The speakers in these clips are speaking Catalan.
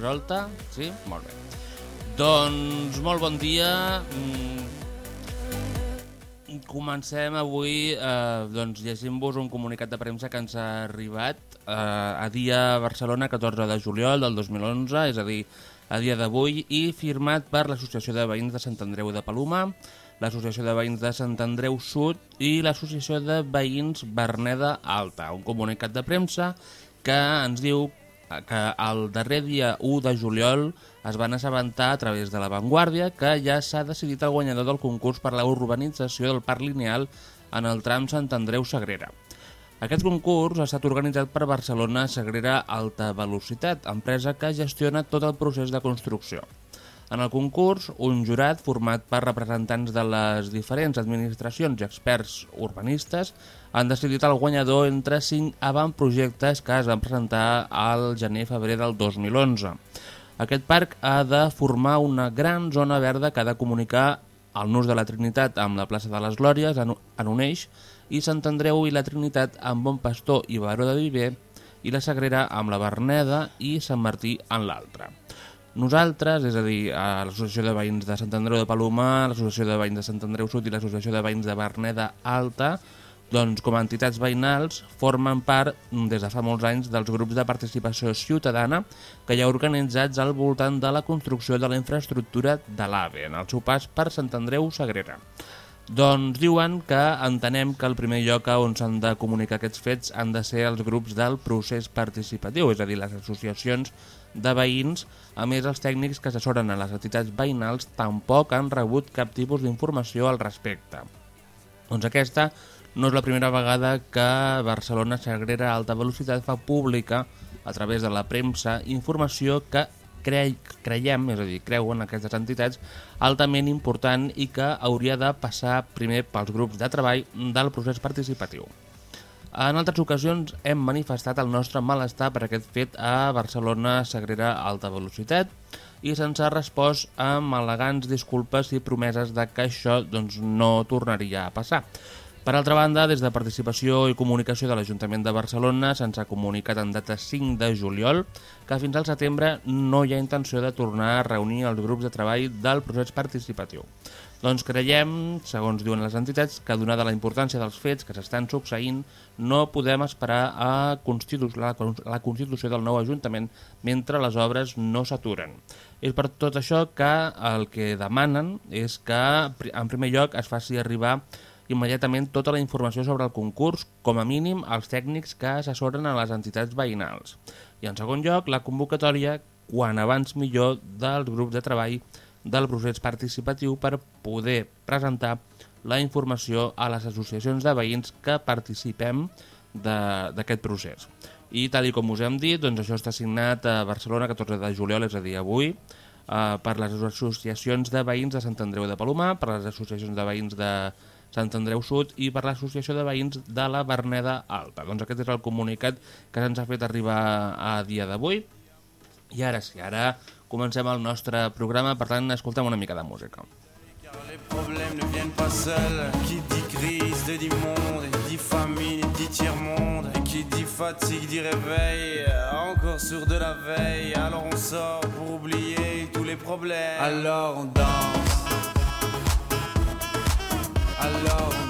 resolta, sí? Molt bé. Doncs molt bon dia. Mm, Comencem avui eh, doncs, llegint-vos un comunicat de premsa que ens ha arribat eh, a dia Barcelona 14 de juliol del 2011, és a dir, a dia d'avui, i firmat per l'Associació de Veïns de Sant Andreu de Paloma, l'Associació de Veïns de Sant Andreu Sud i l'Associació de Veïns Berneda Alta. Un comunicat de premsa que ens diu que el darrer dia 1 de juliol es van assabentar a través de La Vanguardia que ja s'ha decidit el guanyador del concurs per la urbanització del Parc Lineal en el tram Sant Andreu-Sagrera. Aquest concurs ha estat organitzat per Barcelona Sagrera Alta Velocitat, empresa que gestiona tot el procés de construcció. En el concurs, un jurat format per representants de les diferents administracions i experts urbanistes han decidit el guanyador entre cinc avantprojectes que es van presentar al gener-febrer del 2011. Aquest parc ha de formar una gran zona verda que ha de comunicar el nus de la Trinitat amb la plaça de les Glòries en, un eix i Sant Andreu i la Trinitat amb Bon Pastor i Baró de Viver i la Sagrera amb la Berneda i Sant Martí en l'altre. Nosaltres, és a dir, a l'Associació de Veïns de Sant Andreu de Palomar, l'Associació de Veïns de Sant Andreu Sud i l'Associació de Veïns de Berneda Alta, doncs com a entitats veïnals formen part des de fa molts anys dels grups de participació ciutadana que hi ha organitzats al voltant de la construcció de la infraestructura de l'AVE en el seu pas per Sant Andreu Sagrera. Doncs diuen que entenem que el primer lloc on s'han de comunicar aquests fets han de ser els grups del procés participatiu, és a dir, les associacions de veïns. A més, els tècnics que assessoren a les entitats veïnals tampoc han rebut cap tipus d'informació al respecte. Doncs aquesta no és la primera vegada que Barcelona Sagrera Alta Velocitat fa pública a través de la premsa informació que cre creiem, és a dir, creuen aquestes entitats altament important i que hauria de passar primer pels grups de treball del procés participatiu. En altres ocasions hem manifestat el nostre malestar per aquest fet a Barcelona Sagrera Alta Velocitat i se'ns ha respost amb elegants disculpes i promeses de que això doncs, no tornaria a passar. Per altra banda, des de Participació i Comunicació de l'Ajuntament de Barcelona se'ns ha comunicat en data 5 de juliol que fins al setembre no hi ha intenció de tornar a reunir els grups de treball del procés participatiu. Doncs creiem, segons diuen les entitats, que donada la importància dels fets que s'estan succeint, no podem esperar a la, la constitució del nou Ajuntament mentre les obres no s'aturen. És per tot això que el que demanen és que, en primer lloc, es faci arribar immediatament tota la informació sobre el concurs, com a mínim els tècnics que assessoren a les entitats veïnals. I en segon lloc, la convocatòria, quan abans millor, dels grups de treball del procés participatiu per poder presentar la informació a les associacions de veïns que participem d'aquest procés. I tal i com us hem dit, doncs això està signat a Barcelona 14 de juliol, és a dir, avui, eh, per les associacions de veïns de Sant Andreu de Palomar, per les associacions de veïns de Sant Andreu Sud i per l'Associació de Veïns de la Berneda Alta. Doncs aquest és el comunicat que se'ns ha fet arribar a dia d'avui. I ara sí, ara comencem el nostre programa, per tant, escoltem una mica de música. Car les problèmes ne viennent pas seuls. Qui dit crise, dit monde. Dit famine, dit tiers-monde. Et qui dit fatigue, dit réveil. Encore sur de la veille. Alors on sort pour oublier tous les problèmes. Alors on danse. Alors on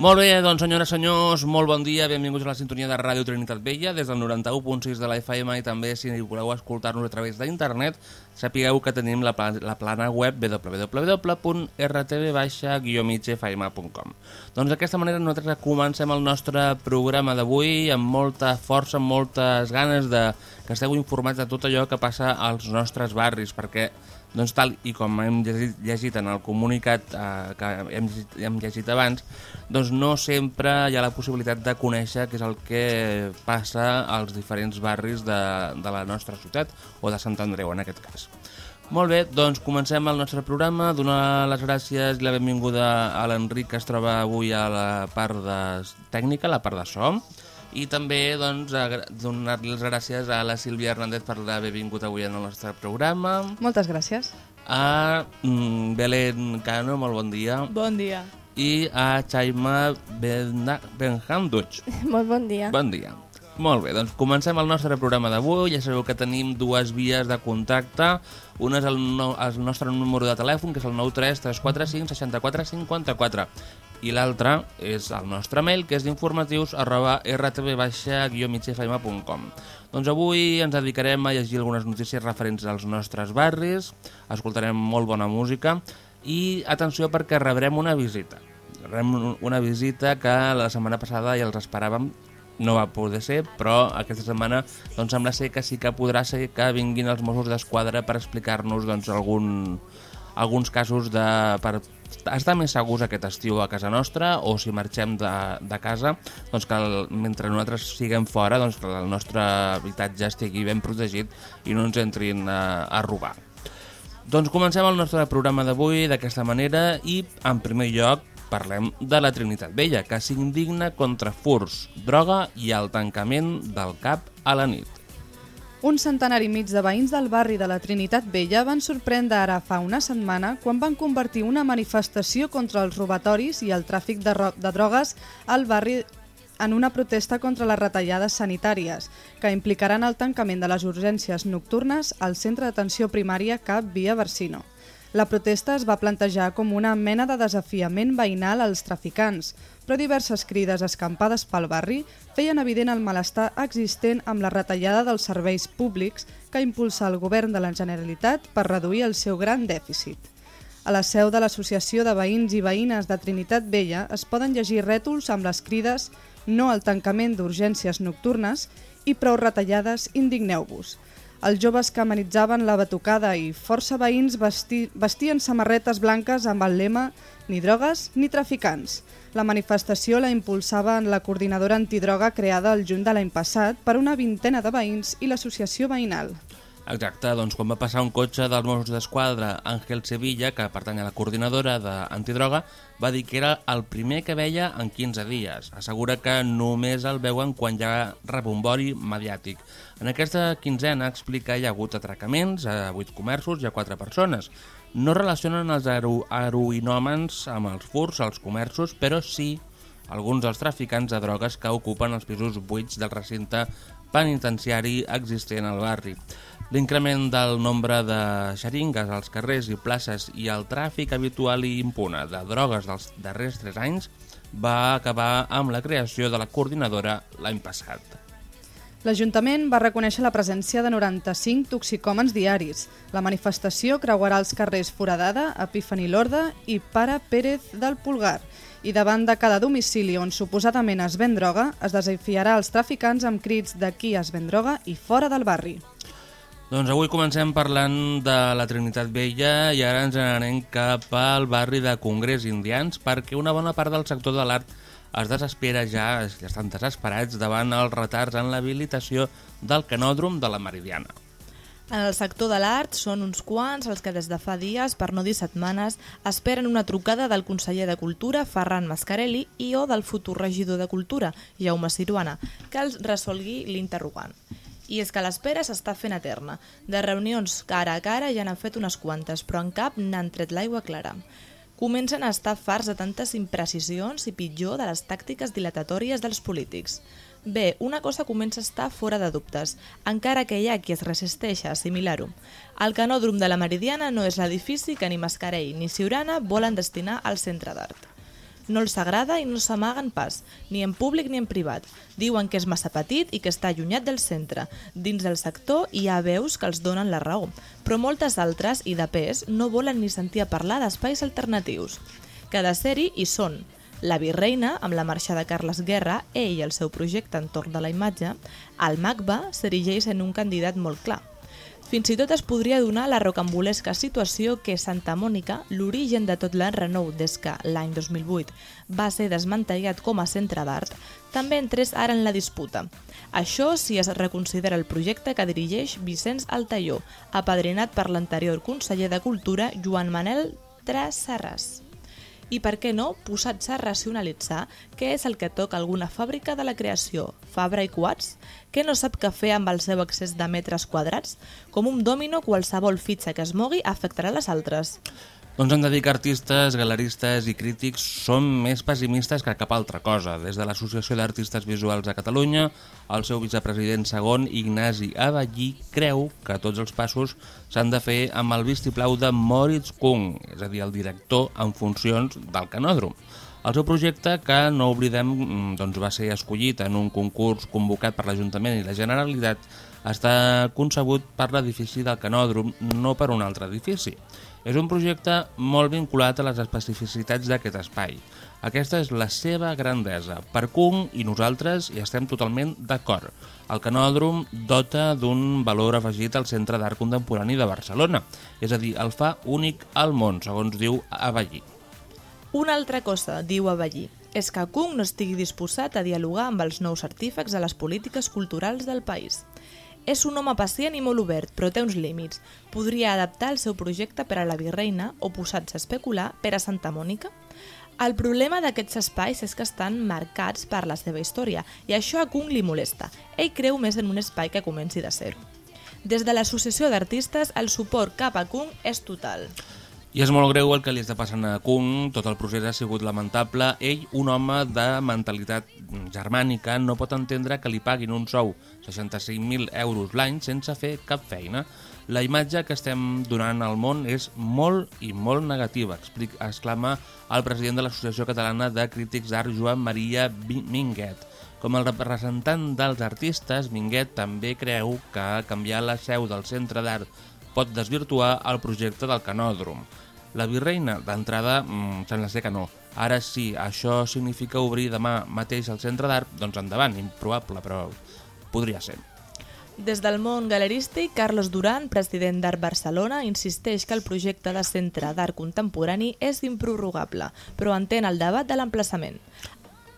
Molt bé, doncs senyores senyors, molt bon dia, benvinguts a la sintonia de Ràdio Trinitat Vella, des del 91.6 de la FM i també si voleu escoltar-nos a través d'internet, sapigueu que tenim la, pla la plana web www.rtv-migfm.com Doncs d'aquesta manera nosaltres comencem el nostre programa d'avui amb molta força, amb moltes ganes de que esteu informats de tot allò que passa als nostres barris, perquè doncs tal i com hem llegit, llegit en el comunicat eh, que hem, hem llegit abans, doncs no sempre hi ha la possibilitat de conèixer què és el que passa als diferents barris de, de la nostra ciutat, o de Sant Andreu en aquest cas. Molt bé, doncs comencem el nostre programa. Donar les gràcies i la benvinguda a l'Enric que es troba avui a la part de tècnica, la part de so, i també doncs, donar-li les gràcies a la Sílvia Hernández per haver vingut avui en el nostre programa, Moltes gràcies. a mm, Belén Cano, molt bon dia, Bon dia. i a Chaima Benha- Benhamduch. Molt bon dia. Bon dia. Molt bé, doncs comencem el nostre programa d'avui. Ja sabeu que tenim dues vies de contacte. Una és el, no, el nostre número de telèfon, que és el 93345 64 54. I l'altra és el nostre mail, que és d'informatius arroba rtv-migfm.com. Doncs avui ens dedicarem a llegir algunes notícies referents als nostres barris, escoltarem molt bona música i atenció perquè rebrem una visita. Rebrem una visita que la setmana passada ja els esperàvem no va poder ser, però aquesta setmana doncs, sembla ser que sí que podrà ser que vinguin els Mossos d'Esquadra per explicar-nos doncs, algun, alguns casos de, per estar més segurs aquest estiu a casa nostra o si marxem de, de casa, doncs que el, mentre nosaltres siguem fora, doncs que el nostre habitatge estigui ben protegit i no ens entrin a, a robar. Doncs comencem el nostre programa d'avui d'aquesta manera i, en primer lloc, parlem de la Trinitat Vella, que s'indigna contra furs, droga i el tancament del CAP a la nit. Un centenar i mig de veïns del barri de la Trinitat Vella van sorprendre ara fa una setmana quan van convertir una manifestació contra els robatoris i el tràfic de, de drogues al barri en una protesta contra les retallades sanitàries, que implicaran el tancament de les urgències nocturnes al centre d'atenció primària CAP Via Barsino. La protesta es va plantejar com una mena de desafiament veïnal als traficants, però diverses crides escampades pel barri feien evident el malestar existent amb la retallada dels serveis públics que impulsa el govern de la Generalitat per reduir el seu gran dèficit. A la seu de l'Associació de Veïns i Veïnes de Trinitat Vella es poden llegir rètols amb les crides no al tancament d'urgències nocturnes i prou retallades, indigneu-vos. Els joves que amenitzaven la batucada i força veïns vesti vestien samarretes blanques amb el lema ni drogues ni traficants. La manifestació la impulsava en la coordinadora antidroga creada el juny de l'any passat per una vintena de veïns i l'associació veïnal. Exacte, doncs quan va passar un cotxe dels Mossos d'Esquadra, Àngel Sevilla, que pertany a la coordinadora d'antidroga, va dir que era el primer que veia en 15 dies. Assegura que només el veuen quan hi ha rebombori mediàtic. En aquesta quinzena explica hi ha hagut atracaments a 8 comerços i a 4 persones. No relacionen els hero heroinòmens amb els furs als comerços, però sí alguns dels traficants de drogues que ocupen els pisos buits del recinte penitenciari existent al barri. L'increment del nombre de xeringues als carrers i places i el tràfic habitual i impune de drogues dels darrers 3 anys va acabar amb la creació de la coordinadora l'any passat. L'Ajuntament va reconèixer la presència de 95 toxicòmens diaris. La manifestació creuarà els carrers Foradada, Epifani Lorda i Pare Pérez del Pulgar. I davant de cada domicili on suposadament es ven droga, es desafiarà els traficants amb crits d'aquí es ven droga i fora del barri. Doncs avui comencem parlant de la Trinitat Vella i ara ens n'anem cap al barri de Congrés Indians perquè una bona part del sector de l'art es desespera ja estan desesperats davant els retards en l'habilitació del canòdrom de la Meridiana. En el sector de l'art són uns quants els que des de fa dies, per no dir setmanes, esperen una trucada del conseller de Cultura, Ferran Mascarelli, i o del futur regidor de Cultura, Jaume Ciruana, que els resolgui l'interrogant. I és que l'espera s'està fent eterna. De reunions cara a cara ja n'han fet unes quantes, però en cap n'han tret l'aigua clara. Comencen a estar farts de tantes imprecisions i pitjor de les tàctiques dilatatòries dels polítics. Bé, una cosa comença a estar fora de dubtes, encara que hi ha qui es resisteix a assimilar-ho. El canòdrom de la Meridiana no és l'edifici que ni Mascarell ni Ciurana volen destinar al centre d'art. No els agrada i no s'amaguen pas, ni en públic ni en privat. Diuen que és massa petit i que està allunyat del centre. Dins del sector hi ha veus que els donen la raó, però moltes altres, i de pes, no volen ni sentir a parlar d'espais alternatius. Cada sèrie hi són, la virreina, amb la marxa de Carles Guerra, ell i el seu projecte entorn de la imatge, el MACBA s'erigeix en un candidat molt clar. Fins i tot es podria donar la rocambolesca situació que Santa Mònica, l'origen de tot l'enrenou des que l'any 2008 va ser desmantellat com a centre d'art, també entrés ara en la disputa. Això si es reconsidera el projecte que dirigeix Vicenç Altaió, apadrinat per l'anterior conseller de Cultura Joan Manel Trassarras i per què no posar-se a racionalitzar què és el que toca alguna fàbrica de la creació, Fabra i Quats, que no sap què fer amb el seu excés de metres quadrats? Com un dòmino, qualsevol fitxa que es mogui afectarà les altres. Doncs hem de dir que artistes, galeristes i crítics són més pessimistes que cap altra cosa. Des de l'Associació d'Artistes Visuals de Catalunya, el seu vicepresident segon, Ignasi Aballí, creu que tots els passos s'han de fer amb el vistiplau de Moritz Kung, és a dir, el director en funcions del canòdrom. El seu projecte, que no oblidem, mm, doncs va ser escollit en un concurs convocat per l'Ajuntament i la Generalitat, està concebut per l'edifici del canòdrom, no per un altre edifici. És un projecte molt vinculat a les especificitats d'aquest espai. Aquesta és la seva grandesa. Per Kung i nosaltres hi estem totalment d'acord. El canòdrom dota d'un valor afegit al Centre d'Art Contemporani de Barcelona, és a dir, el fa únic al món, segons diu Avallí. Una altra cosa, diu Avallí, és que Kung no estigui disposat a dialogar amb els nous artífecs de les polítiques culturals del país. És un home pacient i molt obert, però té uns límits. Podria adaptar el seu projecte per a la Virreina o posar-se a especular per a Santa Mònica? El problema d'aquests espais és que estan marcats per la seva història i això a Kung li molesta. Ell creu més en un espai que comenci de zero. Des de l'Associació d'Artistes, el suport cap a Kung és total. I és molt greu el que li està passant a Kung, tot el procés ha sigut lamentable. Ell, un home de mentalitat germànica, no pot entendre que li paguin un sou 65.000 euros l'any sense fer cap feina. La imatge que estem donant al món és molt i molt negativa, exclama el president de l'Associació Catalana de Crítics d'Art, Joan Maria Minguet. Com el representant dels artistes, Minguet també creu que canviar la seu del centre d'art pot desvirtuar el projecte del canòdrom. La virreina, d'entrada, mmm, sembla ser que no. Ara sí, això significa obrir demà mateix el centre d'art, doncs endavant, improbable, però podria ser. Des del món galerístic, Carlos Duran, president d'Art Barcelona, insisteix que el projecte de centre d'art contemporani és improrrogable, però entén el debat de l'emplaçament.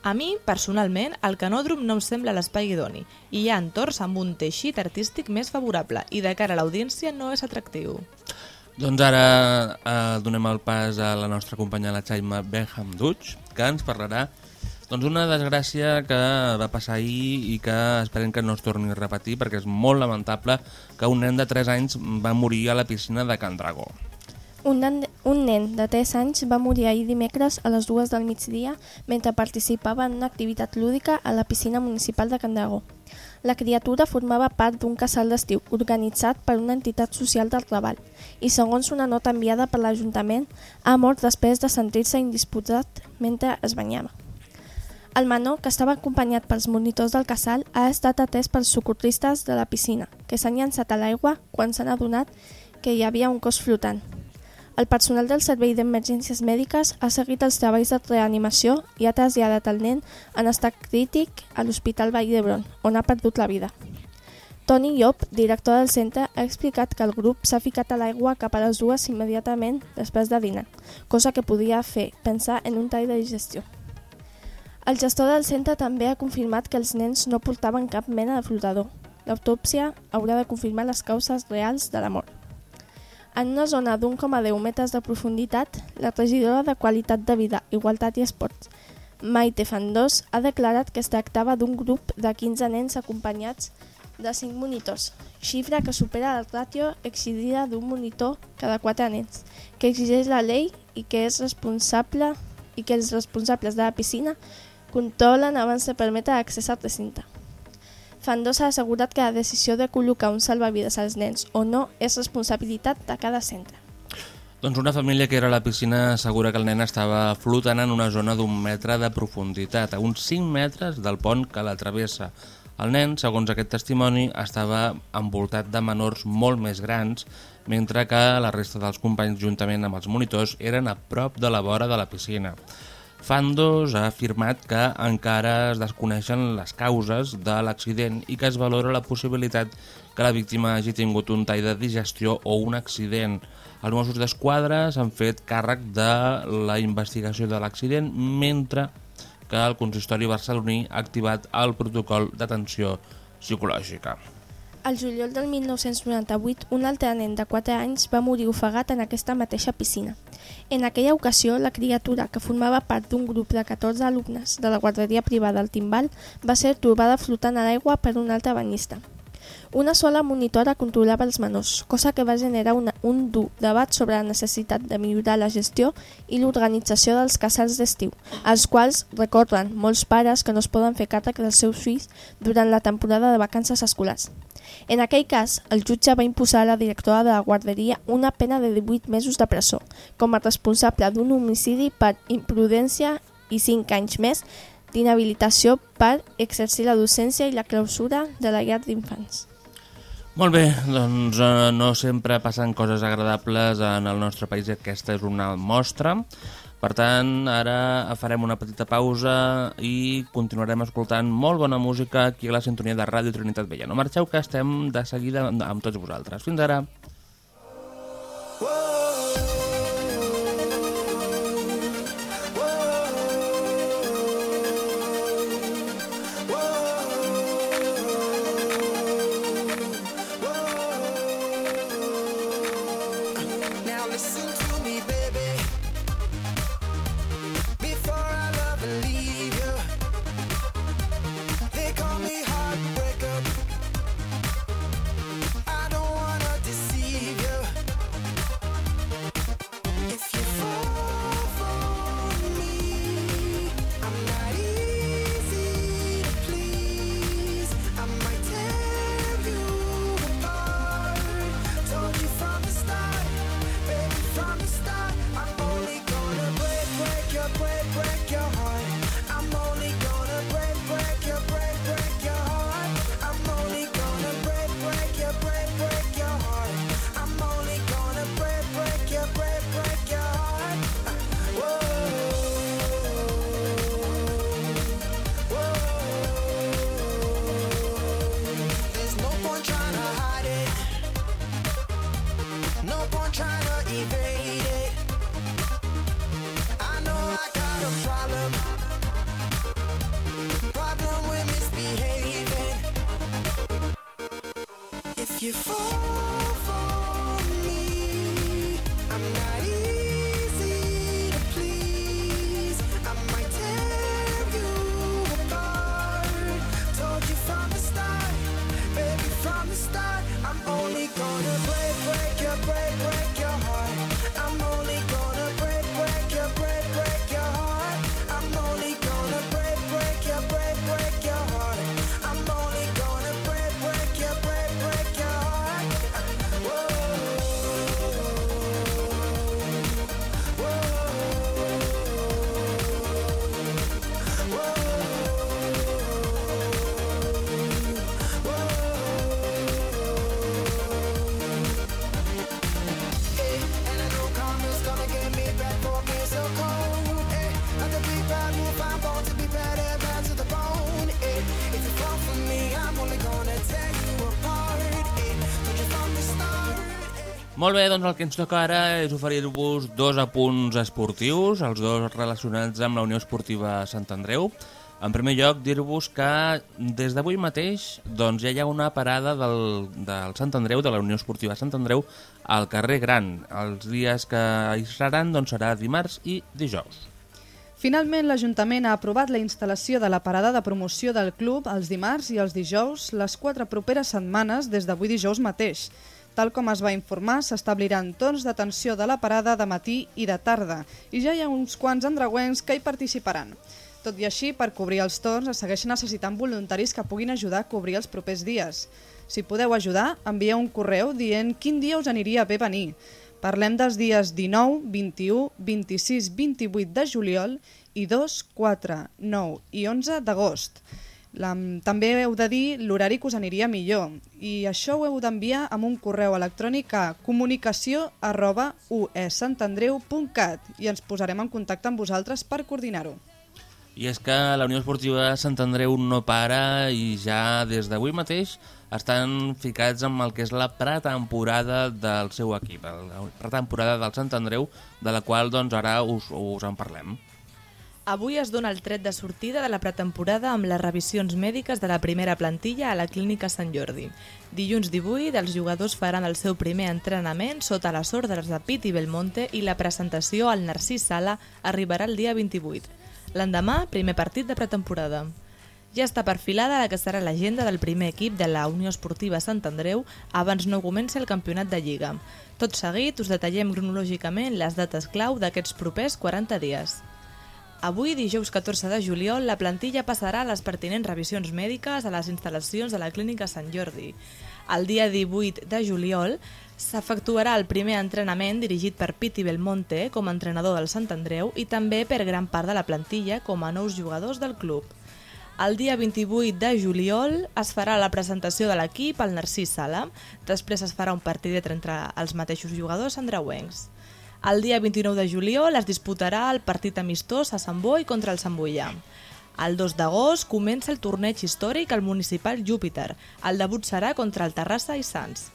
A mi, personalment, el canòdrom no em sembla l'espai idoni i hi ha entorns amb un teixit artístic més favorable i de cara a l'audiència no és atractiu. Doncs ara eh, donem el pas a la nostra companya, la Chaima Benham Dutch, que ens parlarà doncs una desgràcia que va passar ahir i que esperem que no es torni a repetir perquè és molt lamentable que un nen de 3 anys va morir a la piscina de Can Dragó. Un nen, un nen de 3 anys va morir ahir dimecres a les 2 del migdia mentre participava en una activitat lúdica a la piscina municipal de Candagó. La criatura formava part d'un casal d'estiu organitzat per una entitat social del treball i, segons una nota enviada per l'Ajuntament, ha mort després de sentir-se indisposat mentre es banyava. El menor, que estava acompanyat pels monitors del casal, ha estat atès pels socorristes de la piscina, que s'han llançat a l'aigua quan s'han adonat que hi havia un cos flotant. El personal del Servei d'Emergències Mèdiques ha seguit els treballs de reanimació i ha traslladat el nen en estat crític a l'Hospital Vall d'Hebron, on ha perdut la vida. Toni Llop, director del centre, ha explicat que el grup s'ha ficat a l'aigua cap a les dues immediatament després de dinar, cosa que podia fer pensar en un tall de digestió. El gestor del centre també ha confirmat que els nens no portaven cap mena de flotador. L'autòpsia haurà de confirmar les causes reals de la mort. En una zona d'1,10 metres de profunditat, la regidora de Qualitat de Vida, Igualtat i Esports, Maite Fandós, ha declarat que es tractava d'un grup de 15 nens acompanyats de 5 monitors, xifra que supera la ràtio exigida d'un monitor cada 4 nens, que exigeix la llei i que és responsable i que els responsables de la piscina controlen abans de permetre l'accés al recinte. Fandós ha assegurat que la decisió de col·locar un salvavides als nens o no és responsabilitat de cada centre. Doncs una família que era a la piscina assegura que el nen estava flotant en una zona d'un metre de profunditat, a uns 5 metres del pont que la travessa. El nen, segons aquest testimoni, estava envoltat de menors molt més grans, mentre que la resta dels companys, juntament amb els monitors, eren a prop de la vora de la piscina. Fandos ha afirmat que encara es desconeixen les causes de l'accident i que es valora la possibilitat que la víctima hagi tingut un tall de digestió o un accident. Els Mossos d'Esquadra s'han fet càrrec de la investigació de l'accident mentre que el consistori barceloní ha activat el protocol d'atenció psicològica. Al juliol del 1998, un altre nen de 4 anys va morir ofegat en aquesta mateixa piscina. En aquella ocasió, la criatura, que formava part d'un grup de 14 alumnes de la guarderia privada al Timbal, va ser trobada flotant a l'aigua per un altre banyista. Una sola monitora controlava els menors, cosa que va generar una, un dur debat sobre la necessitat de millorar la gestió i l'organització dels casals d'estiu, als quals recorren molts pares que no es poden fer càrrec dels seus fills durant la temporada de vacances escolars. En aquell cas, el jutge va imposar a la directora de la guarderia una pena de 18 mesos de presó, com a responsable d'un homicidi per imprudència i 5 anys més d'inhabilitació per exercir la docència i la clausura de la llar d'infants. Molt bé, doncs eh, no sempre passen coses agradables en el nostre país i aquesta és una mostra. Per tant, ara farem una petita pausa i continuarem escoltant molt bona música aquí a la sintonia de Ràdio Trinitat Vella. No marxeu, que estem de seguida amb tots vosaltres. Fins ara. Now Molt bé, doncs el que ens toca ara és oferir-vos dos apunts esportius, els dos relacionats amb la Unió Esportiva Sant Andreu. En primer lloc, dir-vos que des d'avui mateix doncs, ja hi ha una parada del, del Sant Andreu, de la Unió Esportiva Sant Andreu, al carrer Gran. Els dies que hi seran doncs, serà dimarts i dijous. Finalment, l'Ajuntament ha aprovat la instal·lació de la parada de promoció del club els dimarts i els dijous les quatre properes setmanes des d'avui dijous mateix. Tal com es va informar, s'establiran torns d'atenció de la parada de matí i de tarda i ja hi ha uns quants andreuencs que hi participaran. Tot i així, per cobrir els torns es segueixen necessitant voluntaris que puguin ajudar a cobrir els propers dies. Si podeu ajudar, envieu un correu dient quin dia us aniria bé venir. Parlem dels dies 19, 21, 26, 28 de juliol i 2, 4, 9 i 11 d'agost. La- També heu de dir l'horari que us aniria millor i això ho heu d'enviar amb un correu electrònic a comunicació arroba uesantandreu.cat i ens posarem en contacte amb vosaltres per coordinar-ho. I és que la Unió Esportiva Sant Andreu no para i ja des d'avui mateix estan ficats amb el que és la pretemporada del seu equip, la pretemporada del Sant Andreu, de la qual doncs, ara us, us en parlem. Avui es dona el tret de sortida de la pretemporada amb les revisions mèdiques de la primera plantilla a la Clínica Sant Jordi. Dilluns 18, els jugadors faran el seu primer entrenament sota les ordres de Piti Belmonte i la presentació al Narcís Sala arribarà el dia 28. L'endemà, primer partit de pretemporada. Ja està perfilada la que serà l'agenda del primer equip de la Unió Esportiva Sant Andreu abans no comenci el campionat de Lliga. Tot seguit us detallem cronològicament les dates clau d'aquests propers 40 dies. Avui, dijous 14 de juliol, la plantilla passarà les pertinents revisions mèdiques a les instal·lacions de la Clínica Sant Jordi. El dia 18 de juliol s'efectuarà el primer entrenament dirigit per Piti Belmonte com a entrenador del Sant Andreu i també per gran part de la plantilla com a nous jugadors del club. El dia 28 de juliol es farà la presentació de l'equip al Narcís Sala, després es farà un partidet entre els mateixos jugadors andreuencs. El dia 29 de juliol es disputarà el partit amistós a Sant Boi contra el Sant Boià. El 2 d'agost comença el torneig històric al municipal Júpiter. El debut serà contra el Terrassa i Sants.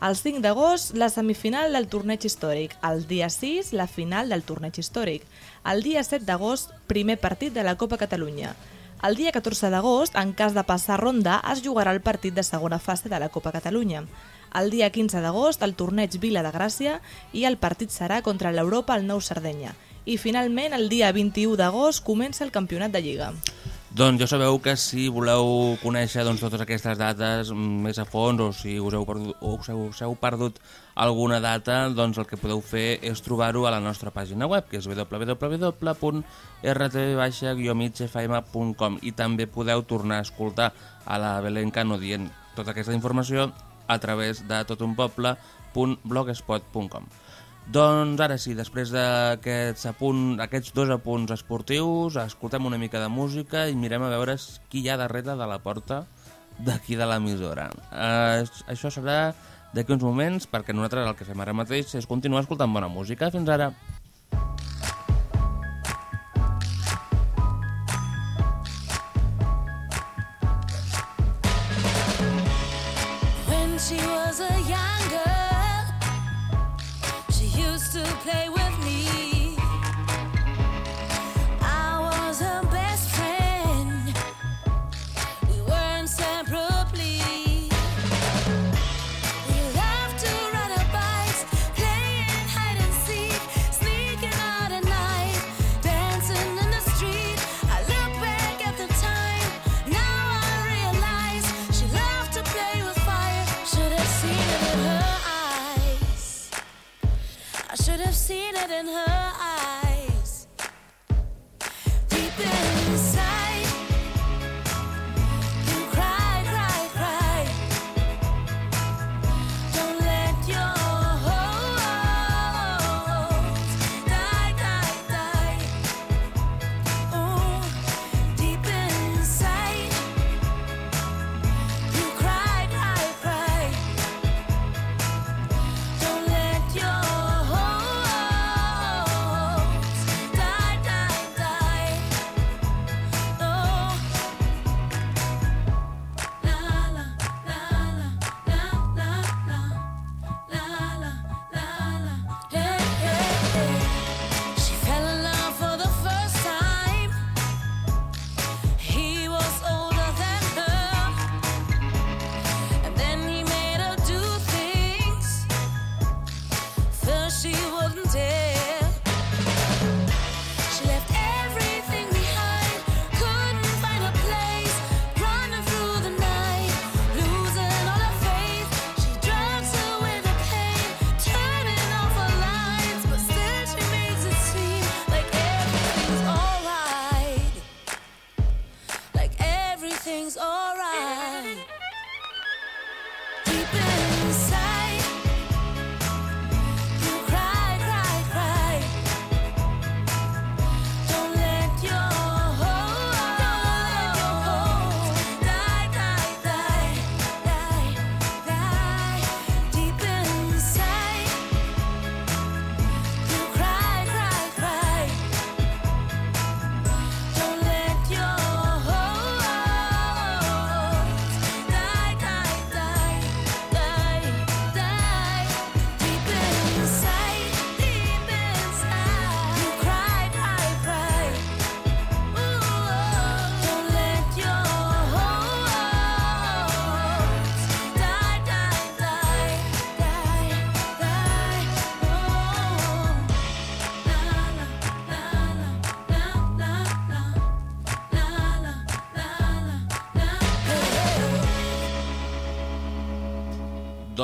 El 5 d'agost, la semifinal del torneig històric. El dia 6, la final del torneig històric. El dia 7 d'agost, primer partit de la Copa Catalunya. El dia 14 d'agost, en cas de passar ronda, es jugarà el partit de segona fase de la Copa Catalunya. El dia 15 d'agost, el torneig Vila de Gràcia i el partit serà contra l'Europa al Nou Sardenya. I finalment, el dia 21 d'agost, comença el campionat de Lliga. Doncs ja sabeu que si voleu conèixer doncs, totes aquestes dates més a fons o si us heu perdut, o us heu, us heu perdut alguna data, doncs el que podeu fer és trobar-ho a la nostra pàgina web, que és www.rtv-migfm.com i també podeu tornar a escoltar a la Belén Cano dient tota aquesta informació a través de totunpoble.blogspot.com doncs ara sí, després d'aquests apunt, aquests dos apunts esportius, escoltem una mica de música i mirem a veure qui hi ha darrere de la porta d'aquí de l'emissora. Eh, això serà d'aquí uns moments, perquè nosaltres el que fem ara mateix és continuar escoltant bona música. Fins ara. She was a young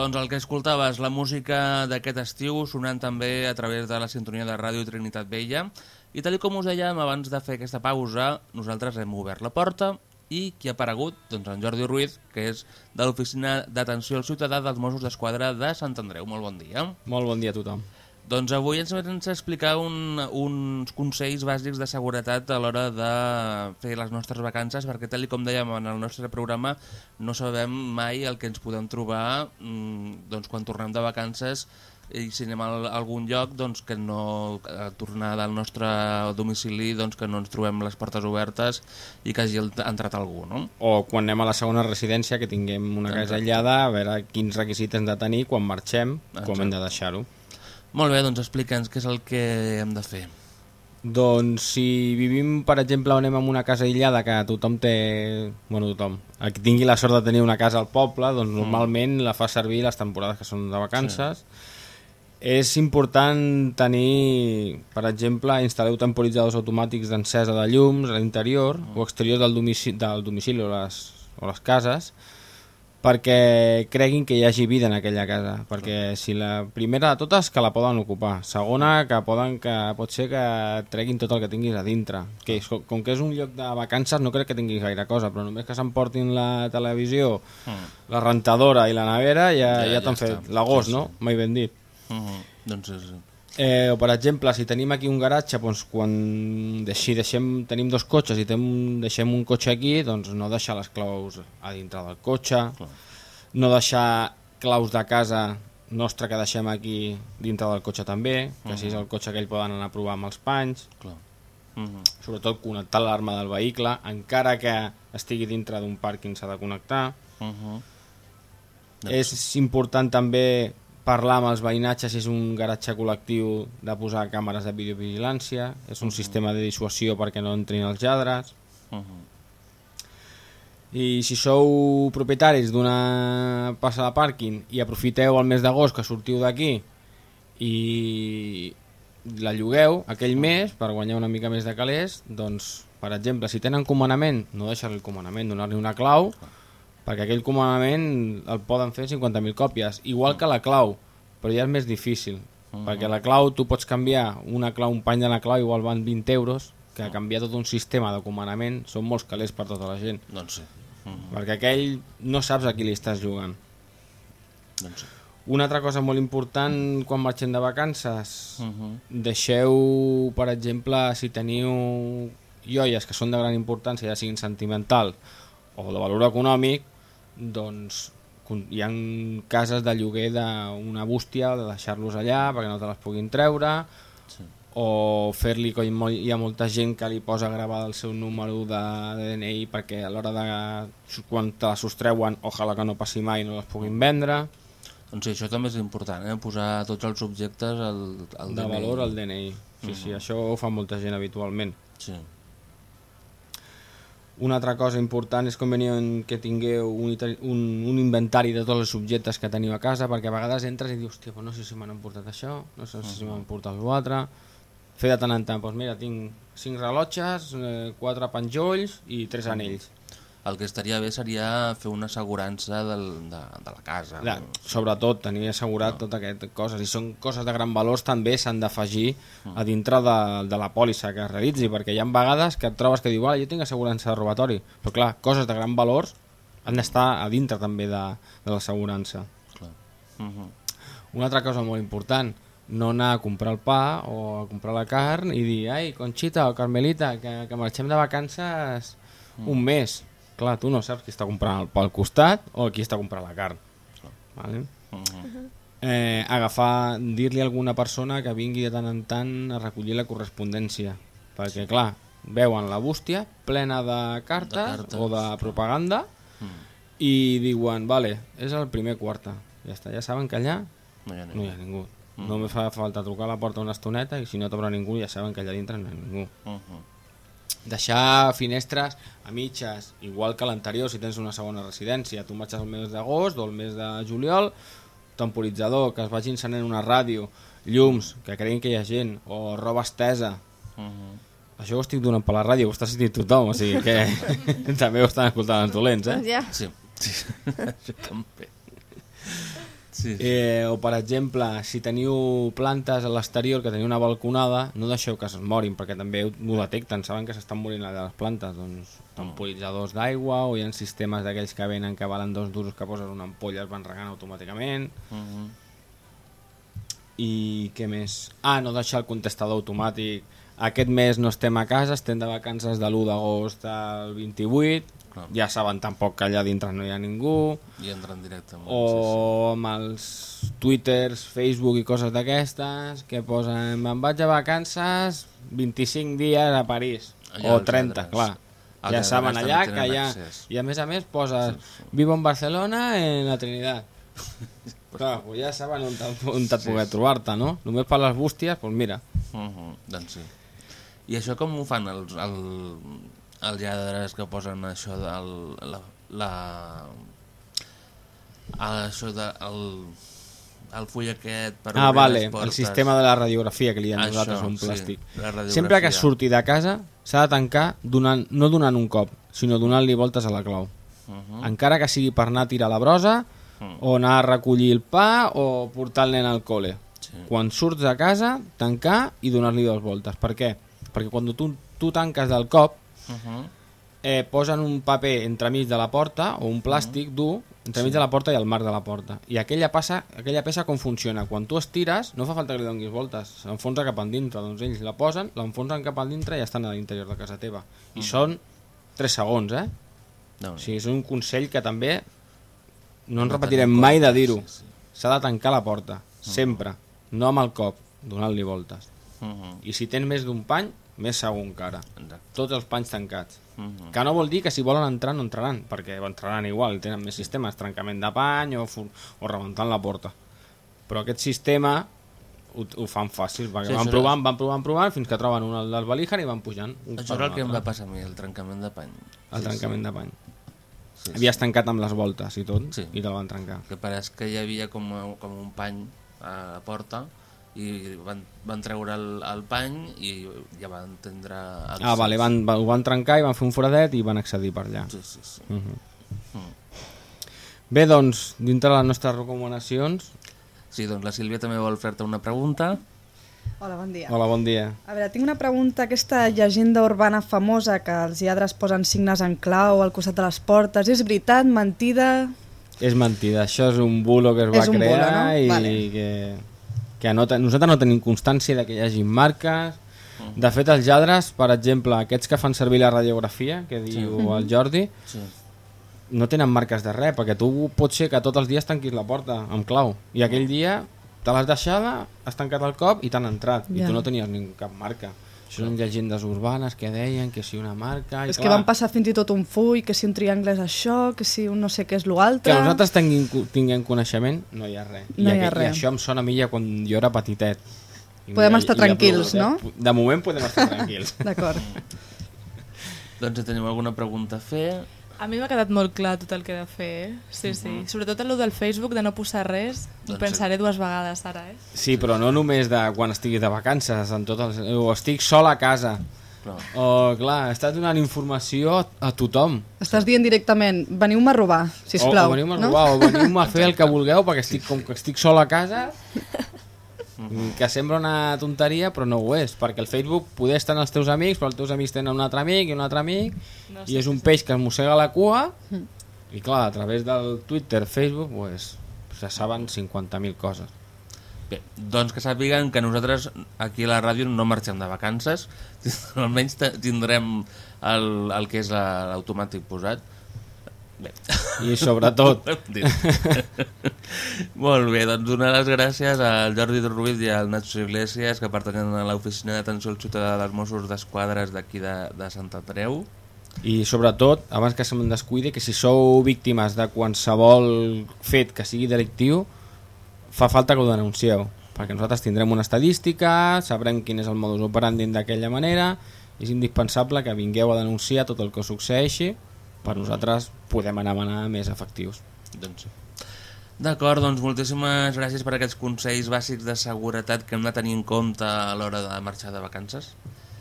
Doncs el que escoltaves, la música d'aquest estiu sonant també a través de la sintonia de Ràdio Trinitat Vella. I tal com us dèiem, abans de fer aquesta pausa, nosaltres hem obert la porta i qui ha aparegut? Doncs en Jordi Ruiz, que és de l'Oficina d'Atenció al Ciutadà dels Mossos d'Esquadra de Sant Andreu. Molt bon dia. Molt bon dia a tothom. Doncs avui ens vens a explicar un, uns consells bàsics de seguretat a l'hora de fer les nostres vacances, perquè tal com dèiem en el nostre programa, no sabem mai el que ens podem trobar mm, doncs, quan tornem de vacances i si anem a algun lloc doncs, que no a tornar del nostre domicili doncs, que no ens trobem les portes obertes i que hagi entrat algú, no? O quan anem a la segona residència, que tinguem una casa aïllada, a veure quins requisits hem de tenir quan marxem, com hem de deixar-ho. Molt bé, doncs explica'ns què és el que hem de fer. Doncs si vivim, per exemple, on anem en una casa aïllada que tothom té... Bueno, tothom. El que tingui la sort de tenir una casa al poble, doncs normalment la fa servir les temporades que són de vacances. És important tenir, per exemple, instal·leu temporitzadors automàtics d'encesa de llums a l'interior o exterior del domicili, del domicili o, les, o les cases perquè creguin que hi hagi vida en aquella casa perquè si la primera de totes que la poden ocupar, segona que poden que pot ser que treguin tot el que tinguis a dintre que és, com que és un lloc de vacances no crec que tinguis gaire cosa però només que s'emportin la televisió la rentadora i la nevera ja, Ja- ja, ja t'han està. fet l'agost, Sí, sí. no? mai ben dit Uh -huh. Doncs és... Eh, o per exemple, si tenim aquí un garatge, doncs quan si deixem, tenim dos cotxes i tem, deixem un cotxe aquí, doncs no deixar les claus a dintre del cotxe, no deixar claus de casa nostra que deixem aquí dintre del cotxe també, que així és el cotxe que ell poden anar a provar amb els panys, Clar. Uh -huh. sobretot connectar l'alarma del vehicle, encara que estigui dintre d'un pàrquing s'ha de connectar. Uh -huh. És important també parlar amb els veïnatges és un garatge col·lectiu de posar càmeres de videovigilància, és un sistema de dissuasió perquè no entrin els lladres. Uh -huh. I si sou propietaris d'una passa de pàrquing i aprofiteu el mes d'agost que sortiu d'aquí i la llogueu aquell mes per guanyar una mica més de calés, doncs, per exemple, si tenen comandament, no deixar-li el comandament, donar-li una clau, perquè aquell comandament el poden fer 50.000 còpies, igual que la clau, però ja és més difícil, perquè la clau tu pots canviar una clau, un pany de la clau, igual van 20 euros, que canviar tot un sistema de comandament són molts calés per tota la gent. Doncs sí. Uh -huh. Perquè aquell no saps a qui li estàs jugant. Doncs sí. Una altra cosa molt important quan marxem de vacances, Uh -huh. deixeu, per exemple, si teniu joies que són de gran importància, ja siguin sentimental o de valor econòmic, doncs hi ha cases de lloguer d'una bústia, de deixar-los allà perquè no te les puguin treure, Sí. o fer-li, hi ha molta gent que li posa gravat el seu número de, de DNI perquè a l'hora de quan te la sostreuen, ojalà que no passi mai no les puguin vendre, Doncs sí, això també és important, eh? posar tots els objectes al, al de DNI. valor al DNI. Sí, sí, això ho fa molta gent habitualment. Sí. Una altra cosa important és convenient que tingueu un, un, un inventari de tots els objectes que teniu a casa, perquè a vegades entres i dius, hòstia, però no sé si m'han emportat això, no sé si m'han emportat l'altre. Fer de tant en tant, doncs mira, tinc cinc rellotges, eh, quatre penjolls i tres anells. El que estaria bé seria fer una assegurança del, de, de la casa. Clar, sobretot tenir assegurat totes aquestes coses. Si són coses de gran valors també s'han d'afegir a dintre de, de la pòlissa que es realitzi, perquè hi ha vegades que et trobes que diu, vale, jo tinc assegurança de robatori, però clar, coses de gran valors han d'estar a dintre també de, de l'assegurança. Uh -huh. Una altra cosa molt important, no anar a comprar el pa o a comprar la carn i dir, ai, Conxita o Carmelita, que, que marxem de vacances un mes. Clar, tu no saps qui està comprant el pa al costat o qui està comprant la carn. Vale? Uh -huh. eh, agafar, dir-li a alguna persona que vingui de tant en tant a recollir la correspondència perquè clar, veuen la bústia plena de cartes, De cartes. o de propaganda Mm. i diuen, vale, és el primer quarta ja està, ja saben que allà No hi ha no ningú. hi ha ningú no me fa falta trucar a la porta una estoneta i si no t'obre ningú ja saben que allà dintre no hi ha ningú Uh -huh. Deixar finestres a mitges, igual que l'anterior si tens una segona residència, tu marxes el mes d'agost o el mes de juliol temporitzador, que es vagi encenent una ràdio llums, que creguin que hi ha gent o roba estesa Uh -huh. això ho estic donant per la ràdio, ho està sentint tothom o sigui que també ho estan escoltant els dolents eh? Ja. Sí, sí. això també. Sí, sí. Eh, o, per exemple, si teniu plantes a l'exterior que teniu una balconada, no deixeu que es morin, perquè també ho, detecten, saben que s'estan morint allà les plantes. Doncs temporitzadors d'aigua, o hi ha sistemes d'aquells que venen que valen dos duros que poses una ampolla es van regant automàticament. Mhm. I què més? Ah, no deixar el contestador automàtic. Aquest mes no estem a casa, estem de vacances de l'1 d'agost al 28. Clar. Ja saben tampoc que allà dintre no hi ha ningú. I entren directament. O amb els twitters, Facebook i coses d'aquestes que posen me'n vaig a vacances 25 dies a París. Allà o els 30, lladres. clar. Els ja saben allà que hi ha... I a més a més poses vivo en Barcelona en la Trinitat. Clar, pues ja saben on, t'ha- t'ha Sí, sí. trobar-te, no? Només per les bústies, doncs mira. Uh -huh, doncs sí. I això com ho fan els, el, els lladres que posen això del... La, la, això de... El, el full aquest per Ah, vale, el sistema de la radiografia que li Això, nosaltres, un sí, plàstic. radiografia. Sempre que surti de casa s'ha de tancar donant, no donant un cop, sinó donant-li voltes a la clau. Uh -huh. Encara que sigui per anar a tirar la brosa, Mm. o anar a recollir el pa, o portar el nen al col·le. Sí. Quan surts de casa, tancar i donar-li dues voltes. Per què? Perquè quan tu, tu tanques del cop, Uh -huh. eh, posen un paper entremig de la porta o un plàstic dur entremig de la porta i el marc de la porta. I aquella, passa, aquella peça com funciona? Quan tu estires no fa falta que li donis voltes s'enfonsa cap endintre, doncs ells la posen l'enfonsen cap endintre i estan a l'interior de casa teva. I són 3 segons eh? No, o sigui, és un consell que també no ens No repetirem mai de dir-ho. sí, sí. s'ha de tancar la porta, sempre. No amb el cop, donant-li voltes. Uh -huh. i si tens més d'un pany més segur encara Exacte. tots els panys tancats Uh -huh. que no vol dir que si volen entrar no entraran, perquè entraran igual, tenen més sistemes, trencament de pany o, o rebentant la porta. Però aquest sistema ho, ho fan fàcil, perquè Sí, sí, van provant, van provant, provant, fins que troben un al del Balíjar i van pujant. Un Això és el que em va passar a mi, el trencament de pany. El trencament de pany. Sí, sí. Havies tancat amb les voltes i tot, Sí. i te'l van trencar. Que pareix que hi havia com, com un pany a la porta i van, van treure el, el pany i ja van tindre... Ah, vale, van, va- ho van trencar i van fer un foradet i van accedir per allà. Sí, sí, sí. Uh -huh. Bé, doncs, dintre de les nostres recomanacions... Sí, doncs la Sílvia també vol fer-te una pregunta. Hola, bon dia. Hola, bon dia. A veure, tinc una pregunta. Aquesta llegenda urbana famosa que els lladres posen signes en clau al costat de les portes, és veritat, mentida? És mentida, això és un bulo que es va És un bulo, crear no? i Vale. que, que no, te- nosaltres no tenim constància de que hi hagi marques. De fet, els lladres, per exemple, aquests que fan servir la radiografia, que diu el Jordi, Sí. no tenen marques de res, perquè tu pot ser que tots els dies tanquis la porta amb clau, i aquell dia te l'has deixada, has tancat el cop i t'han entrat, i Ja. tu no tenies ni cap marca. Això són llegendes urbanes que deien que si una marca... I és que clar, van passar fins i tot un full, que si un triangle és això, que si un no sé què és l'altre... Que nosaltres tinguem, tinguem coneixement, no hi ha res. No hi ha res. I això em sona a mi ja quan jo era petitet. I Podem ja- estar i ja tranquils, prou, no? eh? De moment podem estar tranquils. D'acord. Doncs si tenim alguna pregunta a fer... A mi m'ha quedat molt clar tot el que he de fer, eh? Sí, sí. Sobretot el del Facebook, de no posar res, ho Doncs pensaré dues vegades ara, eh? Sí, però no només de quan estiguis de vacances, en tot els... o estic sol a casa, Però, o clar, estàs donant informació a, a tothom. Estàs dient directament, veniu-me a robar, O, sisplau. o veniu a no? robar, o veniu a fer el que vulgueu, perquè estic, com que estic sol a casa, que sembla una tonteria, però no ho és, perquè el Facebook poder estar en els teus amics, però els teus amics tenen un altre amic i un altre amic, No i és un peix que es mossega la cua, i clar, a través del Twitter, Facebook, pues, se saben 50.000 coses. bé, doncs que sàpiguen que nosaltres aquí a la ràdio no marxem de vacances, almenys tindrem el, el que és la- l'automàtic posat. Bé, I sobretot. Molt bé, doncs donar les gràcies al Jordi Ruiz i al Nacho Iglesias que pertanyen a l'oficina d'atenció al ciutadà dels Mossos d'Esquadres d'aquí de, de Sant Andreu. I sobretot, abans que se'm descuidi, que si sou víctimes de qualsevol fet que sigui delictiu, fa falta que ho denuncieu, perquè nosaltres tindrem una estadística, sabrem quin és el modus operandi d'aquella manera, és indispensable que vingueu a denunciar tot el que succeeixi, per nosaltres podem anar a manar més efectius. Doncs sí. D'acord, doncs moltíssimes gràcies per aquests consells bàsics de seguretat que hem de tenir en compte a l'hora de marxar de vacances.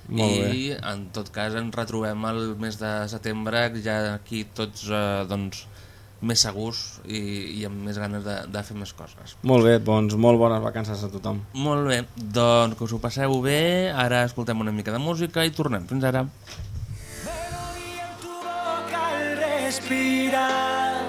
Molt I en tot cas ens retrobem el mes de setembre ja aquí tots eh, doncs, més segurs i, i amb més ganes de, de fer més coses. Molt bé, doncs molt bones vacances a tothom. Molt bé, doncs que us ho passeu bé, ara escoltem una mica de música i tornem. Fins ara. Respirar.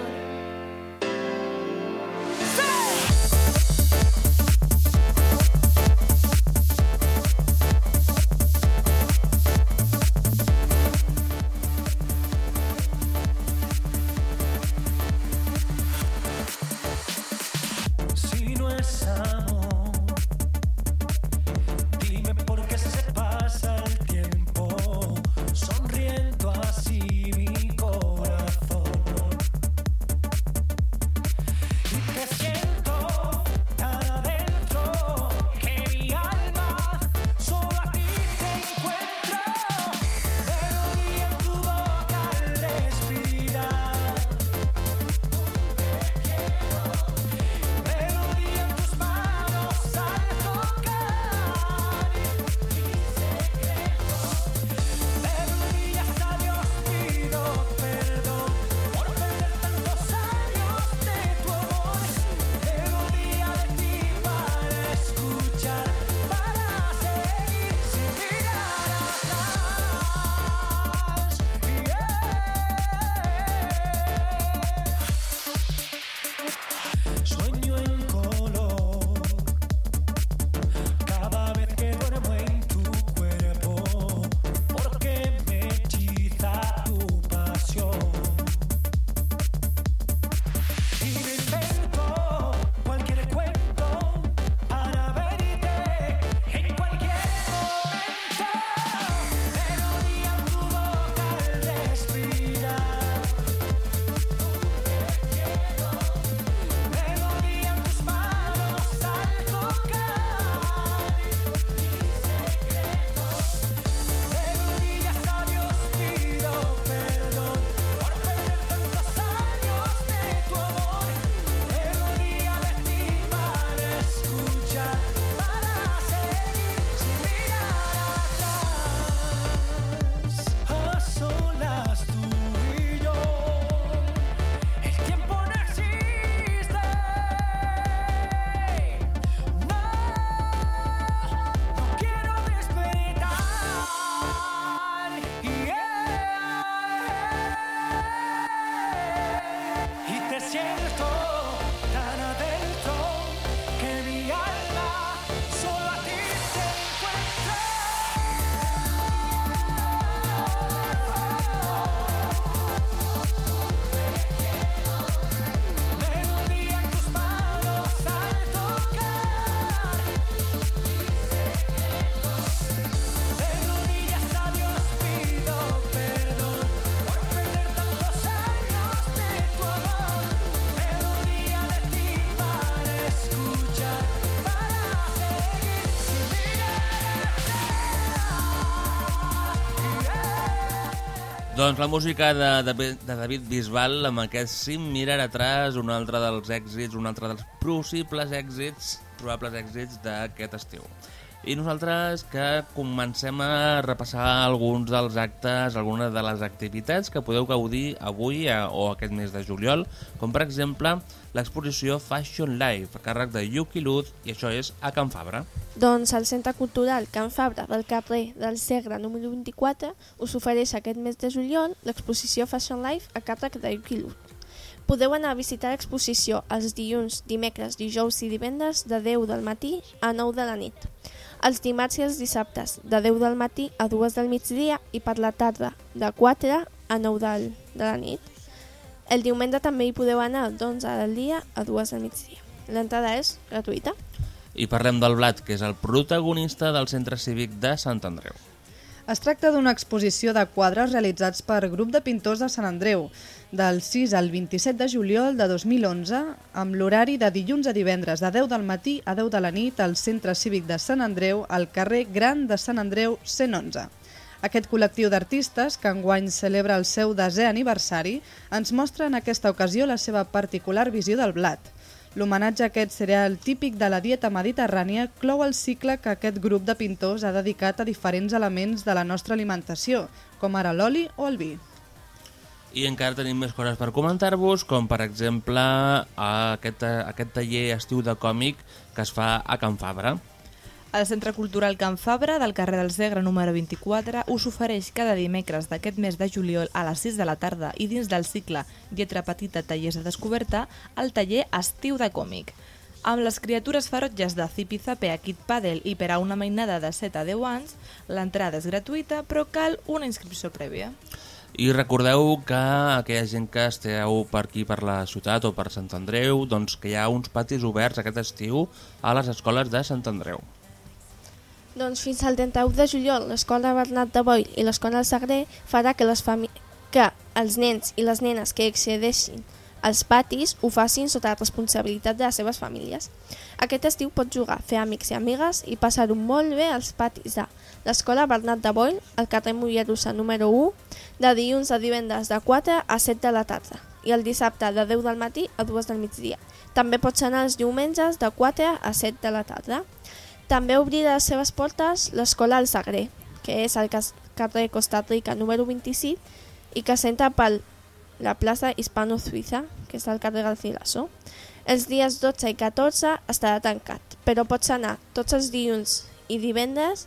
Doncs la música de, de, de David Bisbal amb aquest Sin mirar atrás, un altre dels èxits, un altre dels possibles èxits, probables èxits d'aquest estiu. I nosaltres que comencem a repassar alguns dels actes, algunes de les activitats que podeu gaudir avui eh, o aquest mes de juliol, com per exemple l'exposició Fashion Life, a càrrec de Yuki Luz, i això és a Can Fabra. Doncs el Centre Cultural Can Fabra del carrer del Segre número 24 us ofereix aquest mes de juliol l'exposició Fashion Life a càrrec de Yuki Lut. Podeu anar a visitar l'exposició els dilluns, dimecres, dijous i divendres de 10 del matí a 9 de la nit. Els dimarts i els dissabtes de 10 del matí a 2 del migdia i per la tarda de 4 a 9 del, de la nit. El diumenge també hi podeu anar d'11 del dia a 2 del migdia. L'entrada és gratuïta. I parlem del blat, que és el protagonista del Centre Cívic de Sant Andreu. Es tracta d'una exposició de quadres realitzats per grup de pintors de Sant Andreu, del 6 al 27 de juliol de 2011, amb l'horari de dilluns a divendres de 10 del matí a 10 de la nit al Centre Cívic de Sant Andreu, al carrer Gran de Sant Andreu 111. Aquest col·lectiu d'artistes, que enguany celebra el seu desè aniversari, ens mostra en aquesta ocasió la seva particular visió del blat. L'homenatge aquest cereal típic de la dieta mediterrània clou el cicle que aquest grup de pintors ha dedicat a diferents elements de la nostra alimentació, com ara l'oli o el vi. I encara tenim més coses per comentar-vos, com per exemple aquest, aquest taller estiu de còmic que es fa a Can Fabra. El Centre Cultural Can Fabra, del carrer del Segre número 24, us ofereix cada dimecres d'aquest mes de juliol a les 6 de la tarda i dins del cicle Lletra Petita Tallers de Descoberta, el taller Estiu de Còmic. Amb les criatures ferotges de Zipi Zape a Kid i per a una mainada de 7 a 10 anys, l'entrada és gratuïta, però cal una inscripció prèvia. I recordeu que aquella gent que esteu per aquí, per la ciutat o per Sant Andreu, doncs que hi ha uns patis oberts aquest estiu a les escoles de Sant Andreu. Doncs fins al 31 de juliol, l'Escola Bernat de Boil i l'Escola del Sagrer farà que, les que els nens i les nenes que accedeixin als patis ho facin sota la responsabilitat de les seves famílies. Aquest estiu pots jugar, fer amics i amigues i passar-ho molt bé als patis de l'Escola Bernat de Boil, al carrer Mollerussa número 1, de dilluns a divendres de 4 a 7 de la tarda i el dissabte de 10 del matí a 2 del migdia. També pots anar els diumenges de 4 a 7 de la tarda. També obrirà les seves portes l'Escola al Sagrer, que és al carrer Costa Rica número 26 i que s'entra per la plaça Hispano-Suïssa, que és al carrer Garcilaso. Els dies 12 i 14 estarà tancat, però pots anar tots els dilluns i divendres,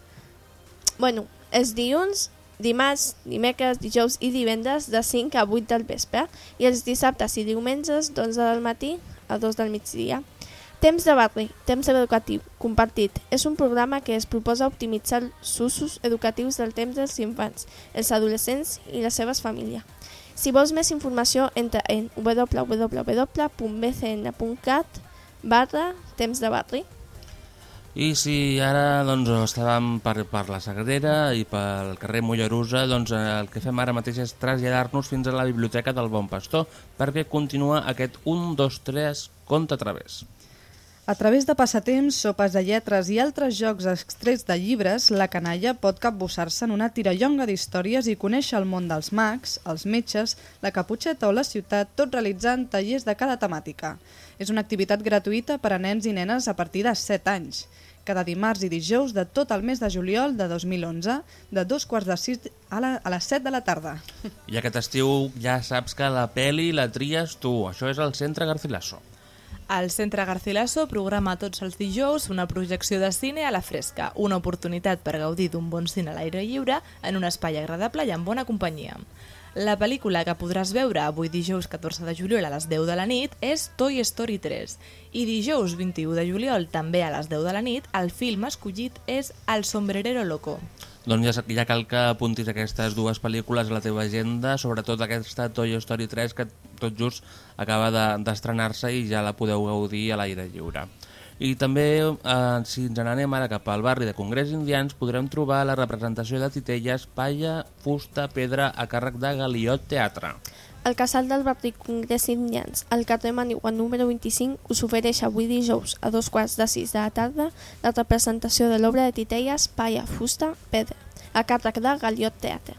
bueno, els dilluns, dimarts, dimecres, dijous i divendres de 5 a 8 del vespre i els dissabtes i diumenges d'11 del matí a 2 del migdia. Temps de barri, temps educatiu, compartit. És un programa que es proposa optimitzar els usos educatius del temps dels infants, els adolescents i les seves famílies. Si vols més informació, entra en www.bcn.cat barra temps de barri. I si ara doncs, estàvem per, per la Sagrera i pel carrer Mollerussa, doncs el que fem ara mateix és traslladar-nos fins a la Biblioteca del Bon Pastor perquè continua aquest 1, 2, 3 conte a través. A través de passatemps, sopes de lletres i altres jocs extrets de llibres, la canalla pot capbussar-se en una tirallonga d'històries i conèixer el món dels mags, els metges, la caputxeta o la ciutat, tot realitzant tallers de cada temàtica. És una activitat gratuïta per a nens i nenes a partir de 7 anys. Cada dimarts i dijous de tot el mes de juliol de 2011, de dos quarts de sis a, la, a les 7 de la tarda. I aquest estiu ja saps que la peli la tries tu. Això és el Centre Garcilaso. El Centre Garcilaso programa tots els dijous una projecció de cine a la fresca, una oportunitat per gaudir d'un bon cine a l'aire lliure en un espai agradable i amb bona companyia. La pel·lícula que podràs veure avui dijous 14 de juliol a les 10 de la nit és Toy Story 3 i dijous 21 de juliol també a les 10 de la nit el film escollit és El sombrerero loco. Doncs ja, ja cal que apuntis aquestes dues pel·lícules a la teva agenda, sobretot aquesta Toy Story 3 que tot just acaba de- d'estrenar-se de, i ja la podeu gaudir a l'aire lliure. I també, eh, si ens n'anem ara cap al barri de Congrés Indians, podrem trobar la representació de titelles, palla, fusta, pedra a càrrec de Galiot Teatre. El casal del barri Congrés Indians, al carrer Manigua número 25, us ofereix avui dijous a dos quarts de sis de la tarda la representació de l'obra de titelles Palla, Fusta, Pedra, a càrrec de Galiot Teatre.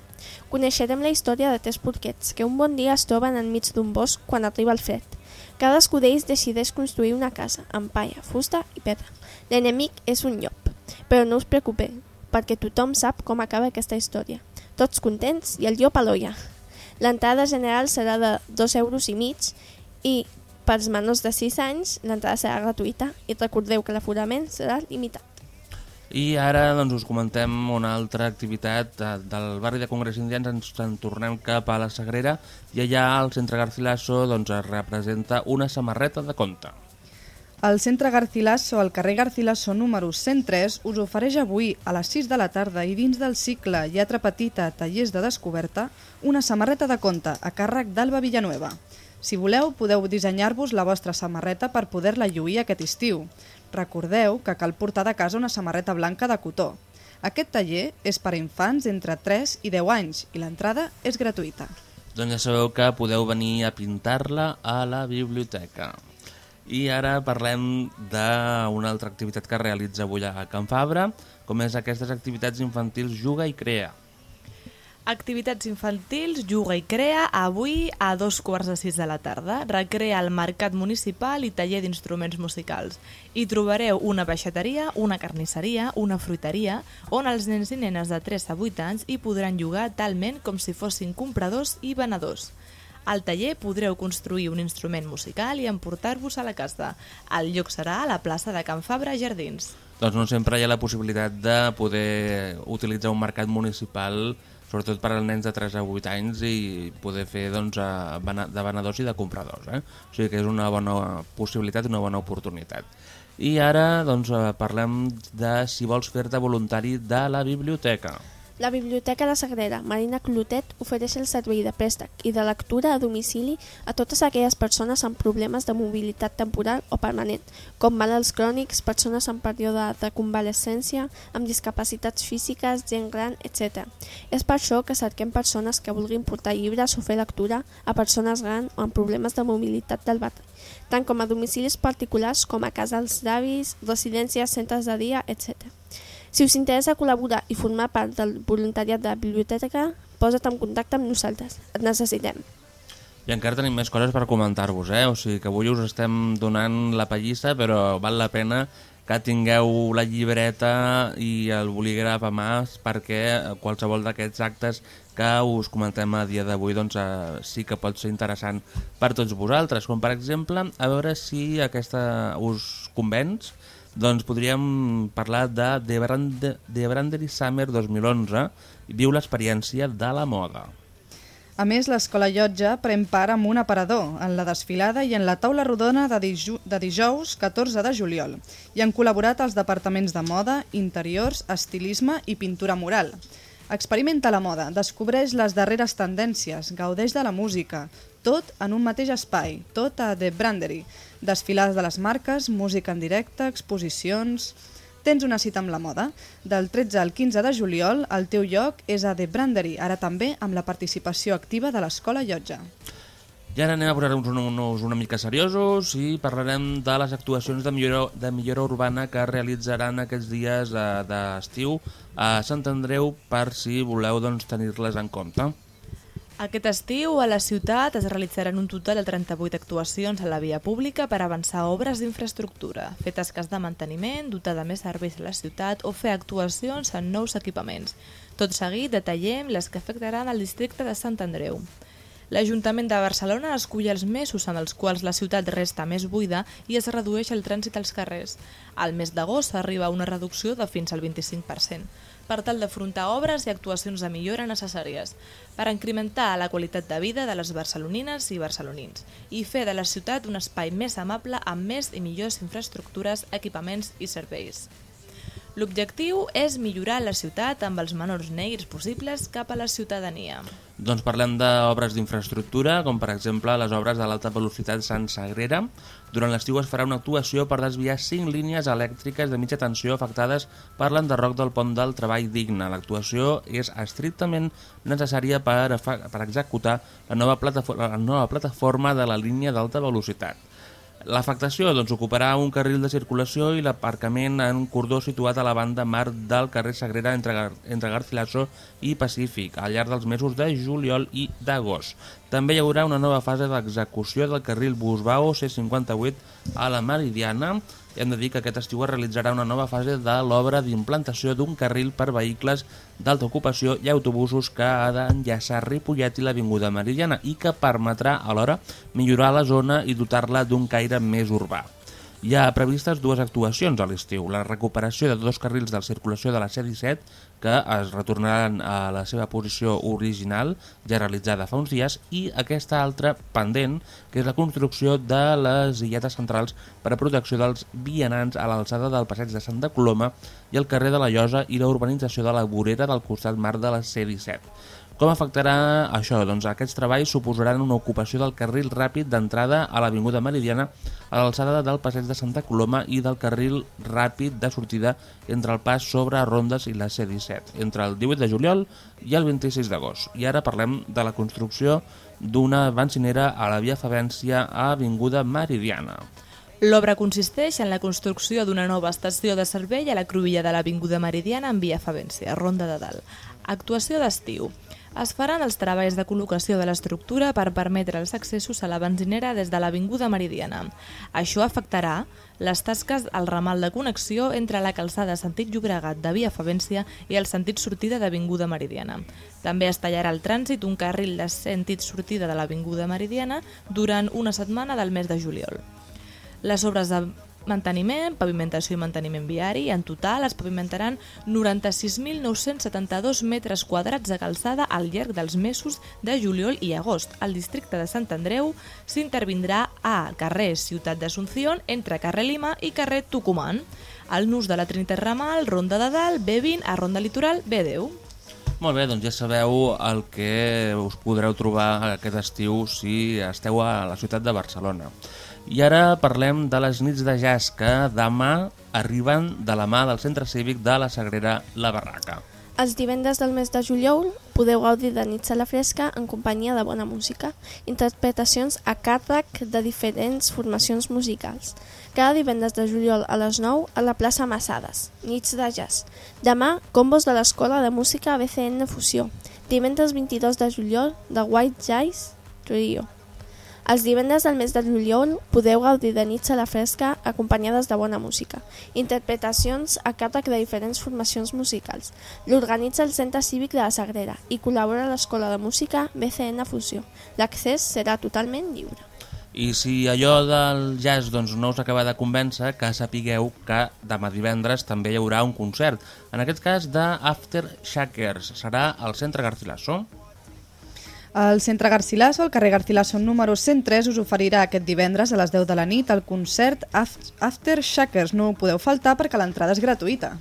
Coneixerem la història de tres porquets que un bon dia es troben enmig d'un bosc quan arriba el fred. Cadascú d'ells decideix construir una casa amb palla, fusta i pedra. L'enemic és un llop, però no us preocupeu, perquè tothom sap com acaba aquesta història. Tots contents i el llop a l'olla. L'entrada general serà de 2 euros i mig i pels menors de 6 anys l'entrada serà gratuïta i recordeu que l'aforament serà limitat. I ara doncs, us comentem una altra activitat de, del barri de Congrés Indians, ens en tornem cap a la Sagrera i allà al centre Garcilaso doncs, es representa una samarreta de conte. El centre Garcilaso, al carrer Garcilaso número 103, us ofereix avui a les 6 de la tarda i dins del cicle Lletra Petita Tallers de Descoberta una samarreta de conte a càrrec d'Alba Villanueva. Si voleu, podeu dissenyar-vos la vostra samarreta per poder-la lluir aquest estiu. Recordeu que cal portar de casa una samarreta blanca de cotó. Aquest taller és per a infants entre 3 i 10 anys i l'entrada és gratuïta. Doncs ja sabeu que podeu venir a pintar-la a la biblioteca. I ara parlem d'una altra activitat que realitza avui a Can Fabra, com és aquestes activitats infantils Juga i Crea. Activitats infantils, juga i crea, avui a dos quarts de sis de la tarda. Recrea el Mercat Municipal i taller d'instruments musicals. Hi trobareu una peixateria, una carnisseria, una fruiteria, on els nens i nenes de 3 a 8 anys hi podran jugar talment com si fossin compradors i venedors. Al taller podreu construir un instrument musical i emportar-vos a la casa. El lloc serà a la plaça de Can Fabra Jardins. Doncs no sempre hi ha la possibilitat de poder utilitzar un mercat municipal, sobretot per als nens de 3 a 8 anys, i poder fer doncs, de venedors i de compradors. Eh? O sigui que és una bona possibilitat, una bona oportunitat. I ara doncs, eh, parlem de si vols fer-te voluntari de la biblioteca. La Biblioteca de Sagrera, Marina Clotet, ofereix el servei de préstec i de lectura a domicili a totes aquelles persones amb problemes de mobilitat temporal o permanent, com malalts crònics, persones en període de convalescència, amb discapacitats físiques, gent gran, etc. És per això que cerquem persones que vulguin portar llibres o fer lectura a persones grans o amb problemes de mobilitat del barri, tant com a domicilis particulars com a casals d'avis, residències, centres de dia, etc. Si us interessa col·laborar i formar part del voluntariat de la biblioteca, posa't en contacte amb nosaltres. Et necessitem. I encara tenim més coses per comentar-vos, eh? O sigui que avui us estem donant la pallissa, però val la pena que tingueu la llibreta i el bolígraf a mà perquè qualsevol d'aquests actes que us comentem a dia d'avui doncs, eh, sí que pot ser interessant per tots vosaltres, com per exemple a veure si aquesta us convenç doncs podríem parlar de The, Brand The Brandery Summer 2011 i viu l'experiència de la moda. A més, l'Escola Llotja pren part amb un aparador en la desfilada i en la taula rodona de, diju de dijous 14 de juliol. Hi han col·laborat els departaments de moda, interiors, estilisme i pintura mural. Experimenta la moda, descobreix les darreres tendències, gaudeix de la música, tot en un mateix espai, tot a The Brandery. Desfilades de les marques, música en directe, exposicions... Tens una cita amb la moda. Del 13 al 15 de juliol, el teu lloc és a The Brandery, ara també amb la participació activa de l'Escola Llotja. I ara anem a posar-nos una, una mica seriosos i parlarem de les actuacions de millora, de millora urbana que realitzaran aquests dies eh, d'estiu a Sant Andreu per si voleu doncs, tenir-les en compte. Aquest estiu a la ciutat es realitzaran un total de 38 actuacions a la via pública per avançar obres d'infraestructura, fer tasques de manteniment, dotar de més serveis a la ciutat o fer actuacions en nous equipaments. Tot seguit detallem les que afectaran el districte de Sant Andreu. L'Ajuntament de Barcelona escull els mesos en els quals la ciutat resta més buida i es redueix el trànsit als carrers. Al mes d'agost arriba una reducció de fins al 25%, per tal d'afrontar obres i actuacions de millora necessàries, per incrementar la qualitat de vida de les barcelonines i barcelonins i fer de la ciutat un espai més amable amb més i millors infraestructures, equipaments i serveis. L'objectiu és millorar la ciutat amb els menors neguits possibles cap a la ciutadania. Doncs parlem d'obres d'infraestructura, com per exemple les obres de l'alta velocitat Sant Sagrera. Durant l'estiu es farà una actuació per desviar 5 línies elèctriques de mitja tensió afectades per l'enderroc del pont del treball digne. L'actuació és estrictament necessària per, per executar la nova, la nova plataforma de la línia d'alta velocitat. L'afectació doncs, ocuparà un carril de circulació i l'aparcament en un cordó situat a la banda mar del carrer Sagrera entre, Gar entre Garcilaso i Pacífic al llarg dels mesos de juliol i d'agost. També hi haurà una nova fase d'execució del carril Busbao C58 a la Meridiana i hem de dir que aquest estiu es realitzarà una nova fase de l'obra d'implantació d'un carril per vehicles d'alta ocupació i autobusos que ha d'enllaçar Ripollet i l'Avinguda Meridiana i que permetrà alhora millorar la zona i dotar-la d'un caire més urbà. Hi ha previstes dues actuacions a l'estiu, la recuperació de dos carrils de circulació de la C-17 que es retornaran a la seva posició original, ja realitzada fa uns dies, i aquesta altra pendent, que és la construcció de les illetes centrals per a protecció dels vianants a l'alçada del passeig de Santa Coloma i el carrer de la Llosa i la urbanització de la vorera del costat mar de la C-17. Com afectarà això? Doncs aquests treballs suposaran una ocupació del carril ràpid d'entrada a l'Avinguda Meridiana a l'alçada del passeig de Santa Coloma i del carril ràpid de sortida entre el pas sobre Rondes i la C-17, entre el 18 de juliol i el 26 d'agost. I ara parlem de la construcció d'una bencinera a la via Favència a Avinguda Meridiana. L'obra consisteix en la construcció d'una nova estació de servei a la cruïlla de l'Avinguda Meridiana en via Favència, Ronda de Dalt. Actuació d'estiu. Es faran els treballs de col·locació de l'estructura per permetre els accessos a la benzinera des de l'Avinguda Meridiana. Això afectarà les tasques al ramal de connexió entre la calçada sentit Llobregat de Via Favència i el sentit sortida d'Avinguda Meridiana. També es tallarà el trànsit un carril de sentit sortida de l'Avinguda Meridiana durant una setmana del mes de juliol. Les obres de manteniment, pavimentació i manteniment viari, en total es pavimentaran 96.972 metres quadrats de calçada al llarg dels mesos de juliol i agost. Al districte de Sant Andreu s'intervindrà a carrer Ciutat d'Asunción entre carrer Lima i carrer Tucumán. Al nus de la Trinitat Ramal, Ronda de Dalt, B20 a Ronda Litoral, B10. Molt bé, doncs ja sabeu el que us podreu trobar aquest estiu si esteu a la ciutat de Barcelona. I ara parlem de les nits de jazz que demà arriben de la mà del Centre Cívic de la Sagrera La Barraca. Els divendres del mes de juliol podeu gaudir de nits a la fresca en companyia de bona música, interpretacions a càrrec de diferents formacions musicals. Cada divendres de juliol a les 9 a la plaça Massades, nits de jazz. Demà, combos de l'Escola de Música BCN Fusió. Divendres 22 de juliol, de White Jazz Trio. Els divendres del mes de juliol podeu gaudir de nits a la fresca acompanyades de bona música. Interpretacions a càrrec de diferents formacions musicals. L'organitza el Centre Cívic de la Sagrera i col·labora l'Escola de Música BCN Fusió. L'accés serà totalment lliure. I si allò del jazz doncs, no us acaba de convèncer, que sapigueu que demà divendres també hi haurà un concert. En aquest cas de After Shackers. Serà al Centre Garcilaso. El Centre Garcilaso, al carrer Garcilaso número 103, us oferirà aquest divendres a les 10 de la nit el concert Af- After Shackers. No ho podeu faltar perquè l'entrada és gratuïta.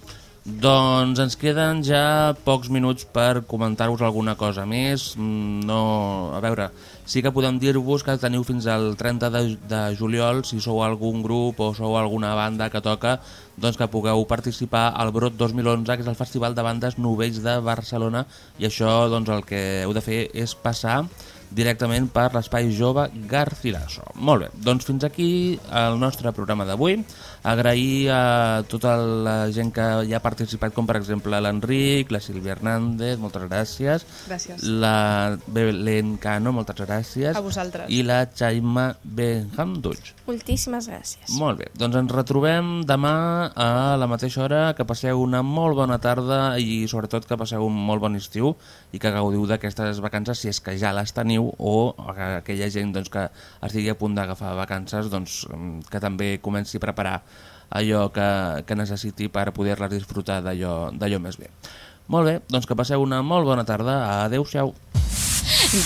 Doncs ens queden ja pocs minuts per comentar-vos alguna cosa més. Mm, No, a veure, sí que podem dir-vos que teniu fins al 30 de, de juliol, si sou algun grup o sou alguna banda que toca, doncs que pugueu participar al Brot 2011, que és el Festival de Bandes Novells de Barcelona, i això doncs, el que heu de fer és passar directament per l'Espai Jove Garcilaso. Molt bé, doncs fins aquí el nostre programa d'avui. Agrair a tota la gent que hi ha participat, com per exemple l'Enric, la Sílvia Hernández, moltes gràcies. Gràcies. La Belén Cano, moltes gràcies. A vosaltres. I la Chaima Benhamduch. Moltíssimes gràcies. Molt bé, doncs ens retrobem demà a la mateixa hora, que passeu una molt bona tarda i sobretot que passeu un molt bon estiu i que gaudiu d'aquestes vacances si és que ja les teniu o aquella gent doncs, que estigui a punt d'agafar vacances doncs, que també comenci a preparar allò que, que necessiti per poder-les disfrutar d'allò més bé. Molt bé, doncs que passeu una molt bona tarda. Adéu-siau.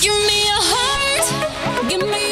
Give me your heart, give me